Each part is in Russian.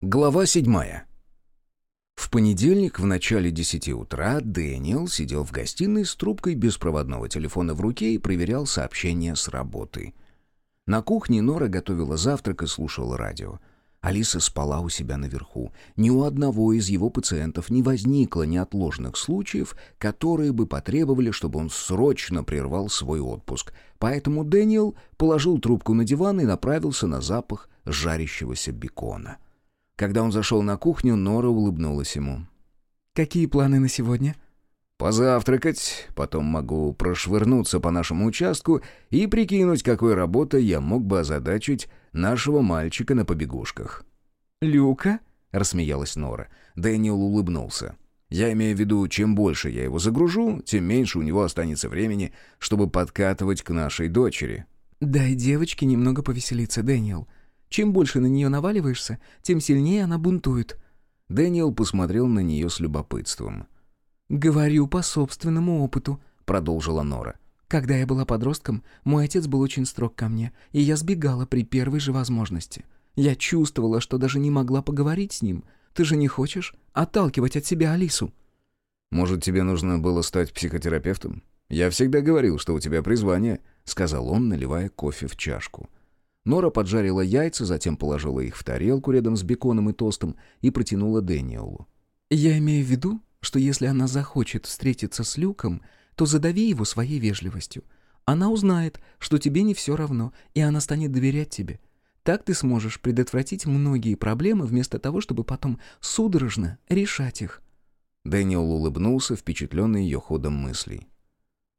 Глава седьмая. В понедельник в начале десяти утра Дэниел сидел в гостиной с трубкой беспроводного телефона в руке и проверял сообщения с работы. На кухне Нора готовила завтрак и слушала радио. Алиса спала у себя наверху. Ни у одного из его пациентов не возникло неотложных случаев, которые бы потребовали, чтобы он срочно прервал свой отпуск. Поэтому Дэниел положил трубку на диван и направился на запах жарящегося бекона. — когда он зашел на кухню, Нора улыбнулась ему. «Какие планы на сегодня?» «Позавтракать, потом могу прошвырнуться по нашему участку и прикинуть, какой работой я мог бы озадачить нашего мальчика на побегушках». «Люка?» — рассмеялась Нора. Дэниел улыбнулся. «Я имею в виду, чем больше я его загружу, тем меньше у него останется времени, чтобы подкатывать к нашей дочери». «Дай девочке немного повеселиться, Дэниел. Чем больше на нее наваливаешься, тем сильнее она бунтует». Дэниел посмотрел на нее с любопытством. «Говорю по собственному опыту», — продолжила Нора. «Когда я была подростком, мой отец был очень строг ко мне, и я сбегала при первой же возможности. Я чувствовала, что даже не могла поговорить с ним. Ты же не хочешь отталкивать от себя Алису?» «Может, тебе нужно было стать психотерапевтом? Я всегда говорил, что у тебя призвание», — сказал он, наливая кофе в чашку. Нора поджарила яйца, затем положила их в тарелку рядом с беконом и тостом и протянула Дэниелу. «Я имею в виду, что если она захочет встретиться с Люком, то задави его своей вежливостью. Она узнает, что тебе не все равно, и она станет доверять тебе. Так ты сможешь предотвратить многие проблемы вместо того, чтобы потом судорожно решать их». Дэниел улыбнулся, впечатленный ее ходом мыслей.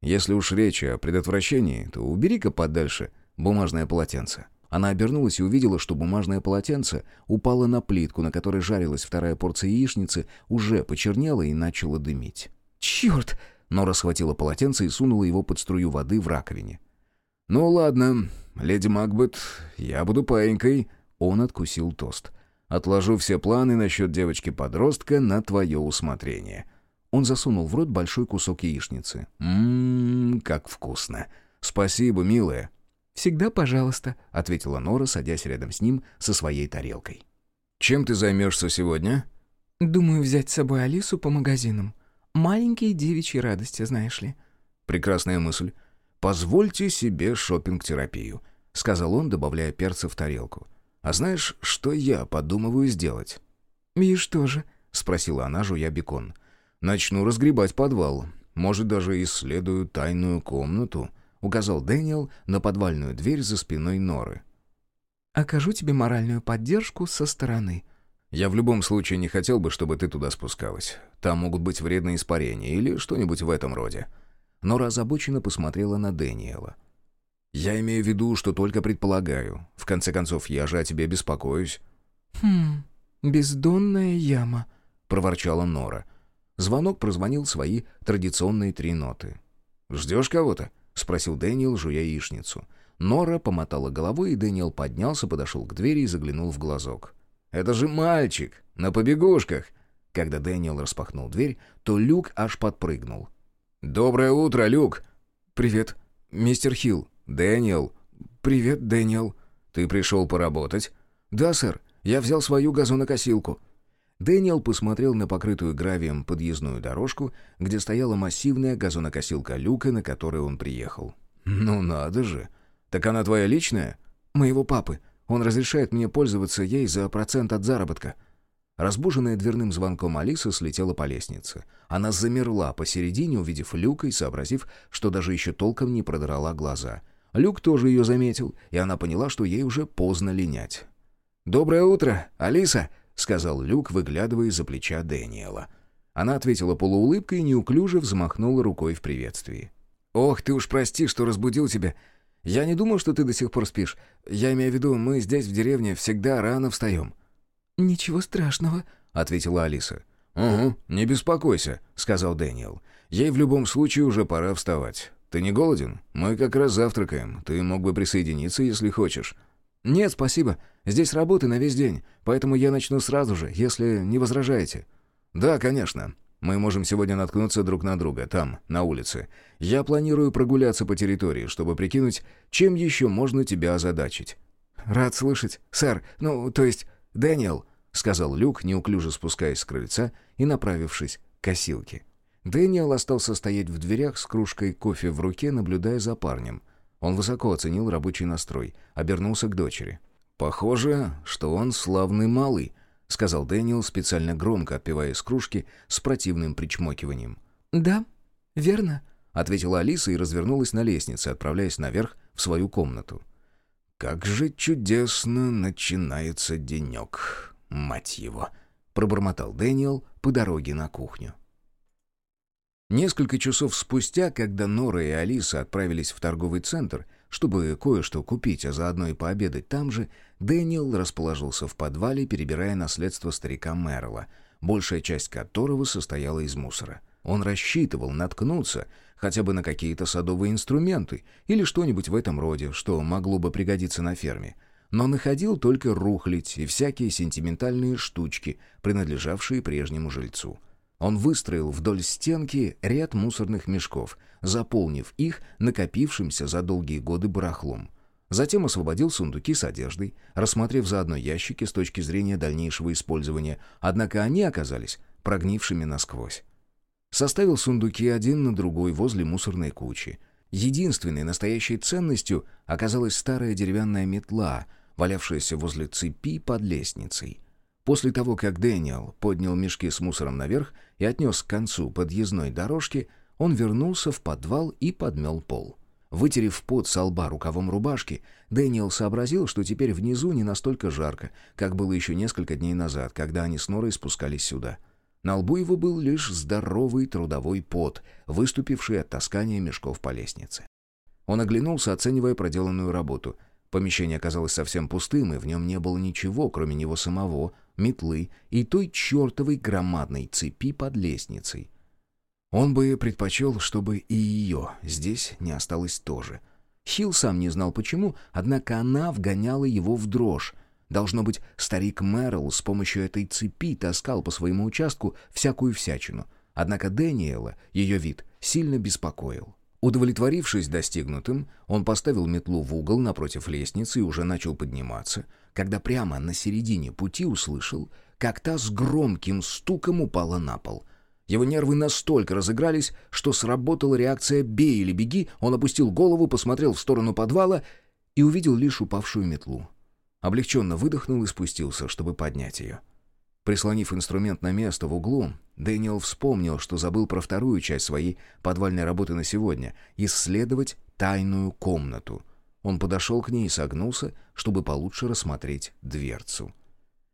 «Если уж речь о предотвращении, то убери-ка подальше бумажное полотенце». Она обернулась и увидела, что бумажное полотенце упало на плитку, на которой жарилась вторая порция яичницы, уже почернела и начала дымить. «Черт!» Нора схватила полотенце и сунула его под струю воды в раковине. «Ну ладно, леди Макбет, я буду паинькой». Он откусил тост. «Отложу все планы насчет девочки-подростка на твое усмотрение». Он засунул в рот большой кусок яичницы. «Ммм, как вкусно! Спасибо, милая!» «Всегда пожалуйста», — ответила Нора, садясь рядом с ним со своей тарелкой. «Чем ты займешься сегодня?» «Думаю взять с собой Алису по магазинам. Маленькие девичьи радости, знаешь ли». «Прекрасная мысль. Позвольте себе шопинг-терапию», — сказал он, добавляя перца в тарелку. «А знаешь, что я подумываю сделать?» «И что же?» — спросила она, жуя бекон. «Начну разгребать подвал. Может, даже исследую тайную комнату» указал Дэниел на подвальную дверь за спиной Норы. «Окажу тебе моральную поддержку со стороны». «Я в любом случае не хотел бы, чтобы ты туда спускалась. Там могут быть вредные испарения или что-нибудь в этом роде». Нора озабоченно посмотрела на Дэниела. «Я имею в виду, что только предполагаю. В конце концов, я же о тебе беспокоюсь». «Хм, бездонная яма», — проворчала Нора. Звонок прозвонил свои традиционные три ноты. «Ждешь кого-то?» — спросил Дэниел, жуя яичницу. Нора помотала головой, и Дэниел поднялся, подошел к двери и заглянул в глазок. «Это же мальчик! На побегушках!» Когда Дэниел распахнул дверь, то Люк аж подпрыгнул. «Доброе утро, Люк!» «Привет, мистер Хилл». «Дэниел». «Привет, Дэниел». «Ты пришел поработать?» «Да, сэр. Я взял свою газонокосилку». Дэниел посмотрел на покрытую гравием подъездную дорожку, где стояла массивная газонокосилка Люка, на которой он приехал. «Ну надо же! Так она твоя личная?» «Моего папы. Он разрешает мне пользоваться ей за процент от заработка». Разбуженная дверным звонком Алиса слетела по лестнице. Она замерла посередине, увидев Люка и сообразив, что даже еще толком не продрала глаза. Люк тоже ее заметил, и она поняла, что ей уже поздно линять. «Доброе утро, Алиса!» — сказал Люк, выглядывая из-за плеча Дэниела. Она ответила полуулыбкой и неуклюже взмахнула рукой в приветствии. «Ох, ты уж прости, что разбудил тебя. Я не думал, что ты до сих пор спишь. Я имею в виду, мы здесь, в деревне, всегда рано встаем». «Ничего страшного», — ответила Алиса. «Угу, не беспокойся», — сказал Дэниел. «Ей в любом случае уже пора вставать. Ты не голоден? Мы как раз завтракаем. Ты мог бы присоединиться, если хочешь». «Нет, спасибо. Здесь работы на весь день, поэтому я начну сразу же, если не возражаете». «Да, конечно. Мы можем сегодня наткнуться друг на друга, там, на улице. Я планирую прогуляться по территории, чтобы прикинуть, чем еще можно тебя озадачить». «Рад слышать, сэр. Ну, то есть, Дэниел». — сказал Люк, неуклюже спускаясь с крыльца и направившись к косилке. Дэниел остался стоять в дверях с кружкой кофе в руке, наблюдая за парнем. Он высоко оценил рабочий настрой, обернулся к дочери. «Похоже, что он славный малый», — сказал Дэниел, специально громко отпивая из кружки с противным причмокиванием. «Да, верно», — ответила Алиса и развернулась на лестнице, отправляясь наверх в свою комнату. «Как же чудесно начинается денек, мать его!» — пробормотал Дэниел по дороге на кухню. Несколько часов спустя, когда Нора и Алиса отправились в торговый центр, чтобы кое-что купить, а заодно и пообедать там же, Дэниел расположился в подвале, перебирая наследство старика Мерла, большая часть которого состояла из мусора. Он рассчитывал наткнуться хотя бы на какие-то садовые инструменты или что-нибудь в этом роде, что могло бы пригодиться на ферме. Но находил только рухлядь и всякие сентиментальные штучки, принадлежавшие прежнему жильцу. Он выстроил вдоль стенки ряд мусорных мешков, заполнив их накопившимся за долгие годы барахлом. Затем освободил сундуки с одеждой, рассмотрев заодно ящики с точки зрения дальнейшего использования, однако они оказались прогнившими насквозь. Составил сундуки один на другой возле мусорной кучи. Единственной настоящей ценностью оказалась старая деревянная метла, валявшаяся возле цепи под лестницей. После того, как Дэниел поднял мешки с мусором наверх и отнес к концу подъездной дорожки, он вернулся в подвал и подмел пол. Вытерев пот со лба рукавом рубашки, Дэниел сообразил, что теперь внизу не настолько жарко, как было еще несколько дней назад, когда они с Норой спускались сюда — на лбу его был лишь здоровый трудовой пот, выступивший от таскания мешков по лестнице. Он оглянулся, оценивая проделанную работу. Помещение оказалось совсем пустым, и в нем не было ничего, кроме него самого, метлы и той чертовой громадной цепи под лестницей. Он бы предпочел, чтобы и ее здесь не осталось тоже. Хилл сам не знал почему, однако она вгоняла его в дрожь, Должно быть, старик Мэрил с помощью этой цепи таскал по своему участку всякую всячину. Однако Дэниела ее вид сильно беспокоил. Удовлетворившись достигнутым, он поставил метлу в угол напротив лестницы и уже начал подниматься, когда прямо на середине пути услышал, как та с громким стуком упала на пол. Его нервы настолько разыгрались, что сработала реакция «бей или беги», он опустил голову, посмотрел в сторону подвала и увидел лишь упавшую метлу. Облегченно выдохнул и спустился, чтобы поднять ее. Прислонив инструмент на место в углу, Дэниел вспомнил, что забыл про вторую часть своей подвальной работы на сегодня — исследовать тайную комнату. Он подошел к ней и согнулся, чтобы получше рассмотреть дверцу.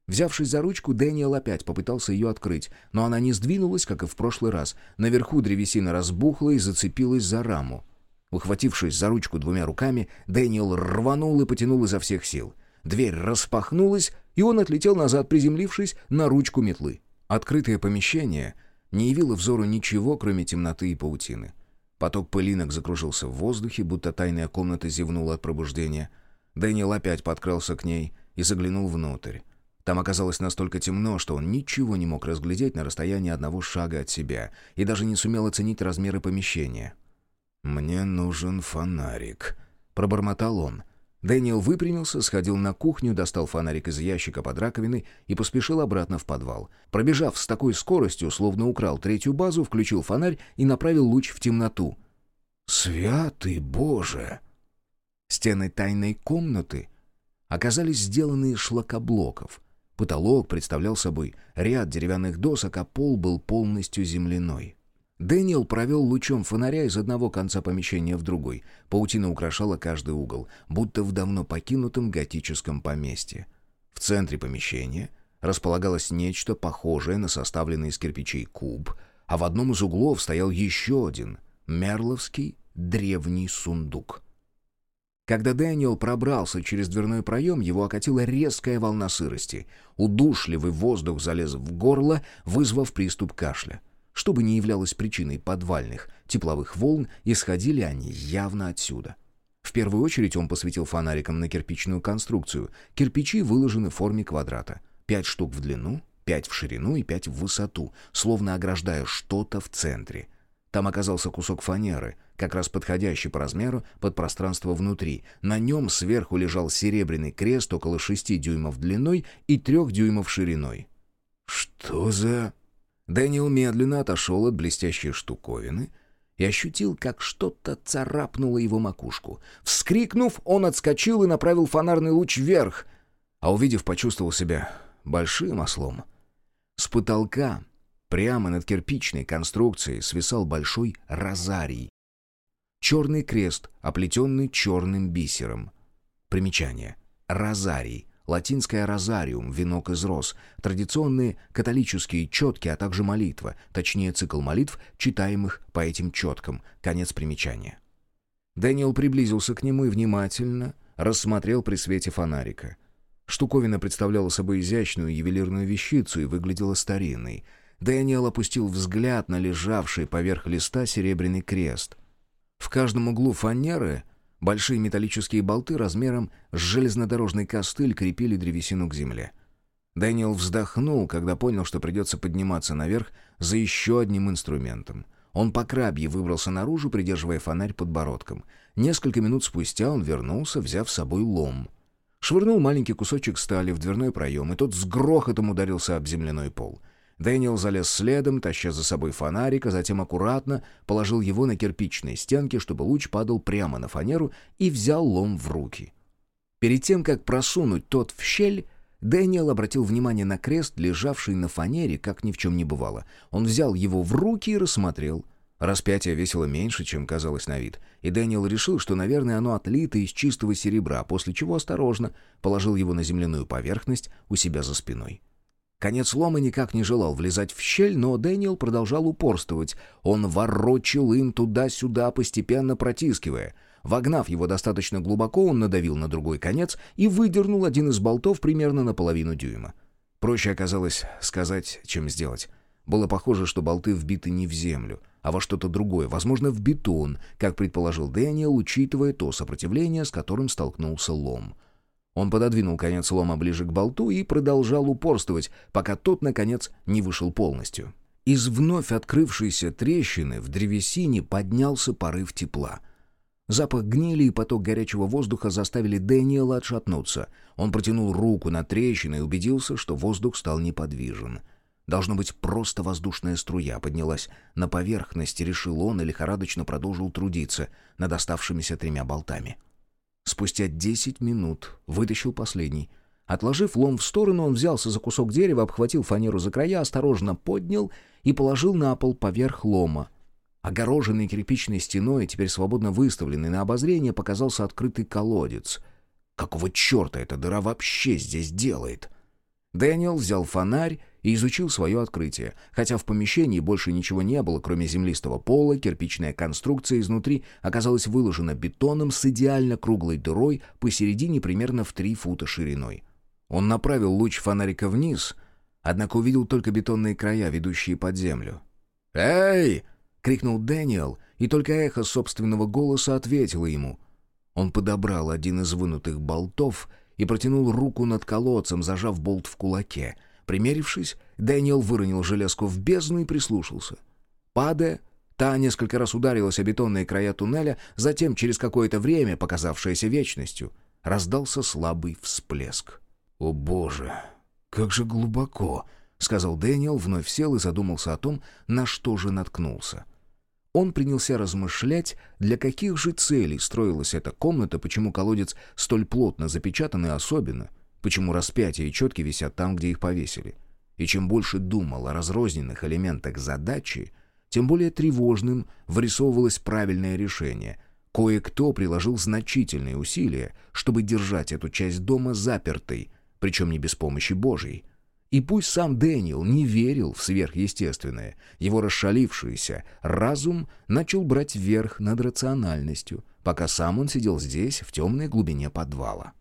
Взявшись за ручку, Дэниел опять попытался ее открыть, но она не сдвинулась, как и в прошлый раз. Наверху древесина разбухла и зацепилась за раму. Ухватившись за ручку двумя руками, Дэниел рванул и потянул изо всех сил — Дверь распахнулась, и он отлетел назад, приземлившись на ручку метлы. Открытое помещение не явило взору ничего, кроме темноты и паутины. Поток пылинок закружился в воздухе, будто тайная комната зевнула от пробуждения. Дэниел опять подкрался к ней и заглянул внутрь. Там оказалось настолько темно, что он ничего не мог разглядеть на расстоянии одного шага от себя и даже не сумел оценить размеры помещения. «Мне нужен фонарик», — пробормотал он. Дэниел выпрямился, сходил на кухню, достал фонарик из ящика под раковиной и поспешил обратно в подвал. Пробежав с такой скоростью, словно украл третью базу, включил фонарь и направил луч в темноту. «Святый Боже!» Стены тайной комнаты оказались сделаны из шлакоблоков. Потолок представлял собой ряд деревянных досок, а пол был полностью земляной. Дэниел провел лучом фонаря из одного конца помещения в другой. Паутина украшала каждый угол, будто в давно покинутом готическом поместье. В центре помещения располагалось нечто похожее на составленный из кирпичей куб, а в одном из углов стоял еще один мерловский древний сундук. Когда Дэниел пробрался через дверной проем, его окатила резкая волна сырости. Удушливый воздух залез в горло, вызвав приступ кашля. Что бы ни являлось причиной подвальных тепловых волн, исходили они явно отсюда. В первую очередь он посветил фонариком на кирпичную конструкцию. Кирпичи выложены в форме квадрата. Пять штук в длину, пять в ширину и пять в высоту, словно ограждая что-то в центре. Там оказался кусок фанеры, как раз подходящий по размеру под пространство внутри. На нем сверху лежал серебряный крест около шести дюймов длиной и трех дюймов шириной. «Что за...» Дэниел медленно отошел от блестящей штуковины и ощутил, как что-то царапнуло его макушку. Вскрикнув, он отскочил и направил фонарный луч вверх, а увидев, почувствовал себя большим ослом. С потолка Прямо над кирпичной конструкцией свисал большой розарий. Черный крест, оплетенный черным бисером. Примечание. Розарий. Латинское розариум, венок из роз, традиционные католические четки, а также молитва, точнее цикл молитв, читаемых по этим четкам. Конец примечания. Дэниел приблизился к нему и внимательно рассмотрел при свете фонарика. Штуковина представляла собой изящную ювелирную вещицу и выглядела старинной — Дэниел опустил взгляд на лежавший поверх листа серебряный крест. В каждом углу фанеры большие металлические болты размером с железнодорожный костыль крепили древесину к земле. Дэниел вздохнул, когда понял, что придется подниматься наверх за еще одним инструментом. Он по крабье выбрался наружу, придерживая фонарь подбородком. Несколько минут спустя он вернулся, взяв с собой лом. Швырнул маленький кусочек стали в дверной проем, и тот с грохотом ударился об земляной пол — Дэниел залез следом, таща за собой фонарик, а затем аккуратно положил его на кирпичные стенки, чтобы луч падал прямо на фанеру, и взял лом в руки. Перед тем, как просунуть тот в щель, Дэниел обратил внимание на крест, лежавший на фанере, как ни в чем не бывало. Он взял его в руки и рассмотрел. Распятие весило меньше, чем казалось на вид, и Дэниел решил, что, наверное, оно отлито из чистого серебра, после чего осторожно положил его на земляную поверхность у себя за спиной. Конец лома никак не желал влезать в щель, но Дэниел продолжал упорствовать. Он ворочил им туда-сюда, постепенно протискивая. Вогнав его достаточно глубоко, он надавил на другой конец и выдернул один из болтов примерно на половину дюйма. Проще оказалось сказать, чем сделать. Было похоже, что болты вбиты не в землю, а во что-то другое, возможно, в бетон, как предположил Дэниел, учитывая то сопротивление, с которым столкнулся лом. Он пододвинул конец лома ближе к болту и продолжал упорствовать, пока тот, наконец, не вышел полностью. Из вновь открывшейся трещины в древесине поднялся порыв тепла. Запах гнили и поток горячего воздуха заставили Дэниела отшатнуться. Он протянул руку на трещину и убедился, что воздух стал неподвижен. Должно быть, просто воздушная струя поднялась на поверхность, решил он и лихорадочно продолжил трудиться над оставшимися тремя болтами. — Спустя десять минут вытащил последний. Отложив лом в сторону, он взялся за кусок дерева, обхватил фанеру за края, осторожно поднял и положил на пол поверх лома. Огороженный кирпичной стеной, теперь свободно выставленный на обозрение, показался открытый колодец. Какого черта эта дыра вообще здесь делает? Дэниел взял фонарь и изучил свое открытие. Хотя в помещении больше ничего не было, кроме землистого пола, кирпичная конструкция изнутри оказалась выложена бетоном с идеально круглой дырой посередине примерно в три фута шириной. Он направил луч фонарика вниз, однако увидел только бетонные края, ведущие под землю. «Эй!» — крикнул Дэниел, и только эхо собственного голоса ответило ему. Он подобрал один из вынутых болтов и протянул руку над колодцем, зажав болт в кулаке — Примерившись, Дэниел выронил железку в бездну и прислушался. Падая, та несколько раз ударилась о бетонные края туннеля, затем, через какое-то время, показавшееся вечностью, раздался слабый всплеск. «О боже, как же глубоко!» — сказал Дэниел, вновь сел и задумался о том, на что же наткнулся. Он принялся размышлять, для каких же целей строилась эта комната, почему колодец столь плотно запечатан и особенно — почему распятия и четки висят там, где их повесили. И чем больше думал о разрозненных элементах задачи, тем более тревожным вырисовывалось правильное решение. Кое-кто приложил значительные усилия, чтобы держать эту часть дома запертой, причем не без помощи Божьей. И пусть сам Дэниел не верил в сверхъестественное, его расшалившийся разум начал брать верх над рациональностью, пока сам он сидел здесь, в темной глубине подвала.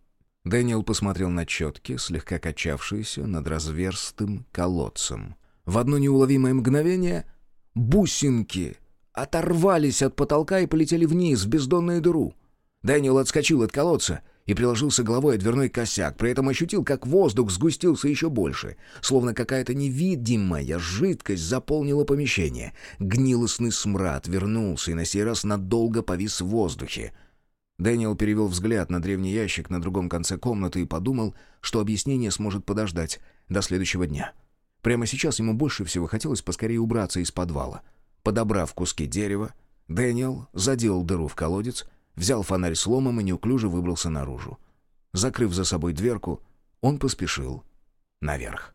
Дэниел посмотрел на четки, слегка качавшиеся над разверстым колодцем. В одно неуловимое мгновение бусинки оторвались от потолка и полетели вниз в бездонную дыру. Дэниел отскочил от колодца и приложился головой о дверной косяк, при этом ощутил, как воздух сгустился еще больше, словно какая-то невидимая жидкость заполнила помещение. Гнилостный смрад вернулся и на сей раз надолго повис в воздухе. Дэниел перевел взгляд на древний ящик на другом конце комнаты и подумал, что объяснение сможет подождать до следующего дня. Прямо сейчас ему больше всего хотелось поскорее убраться из подвала. Подобрав куски дерева, Дэниел заделал дыру в колодец, взял фонарь с и неуклюже выбрался наружу. Закрыв за собой дверку, он поспешил наверх.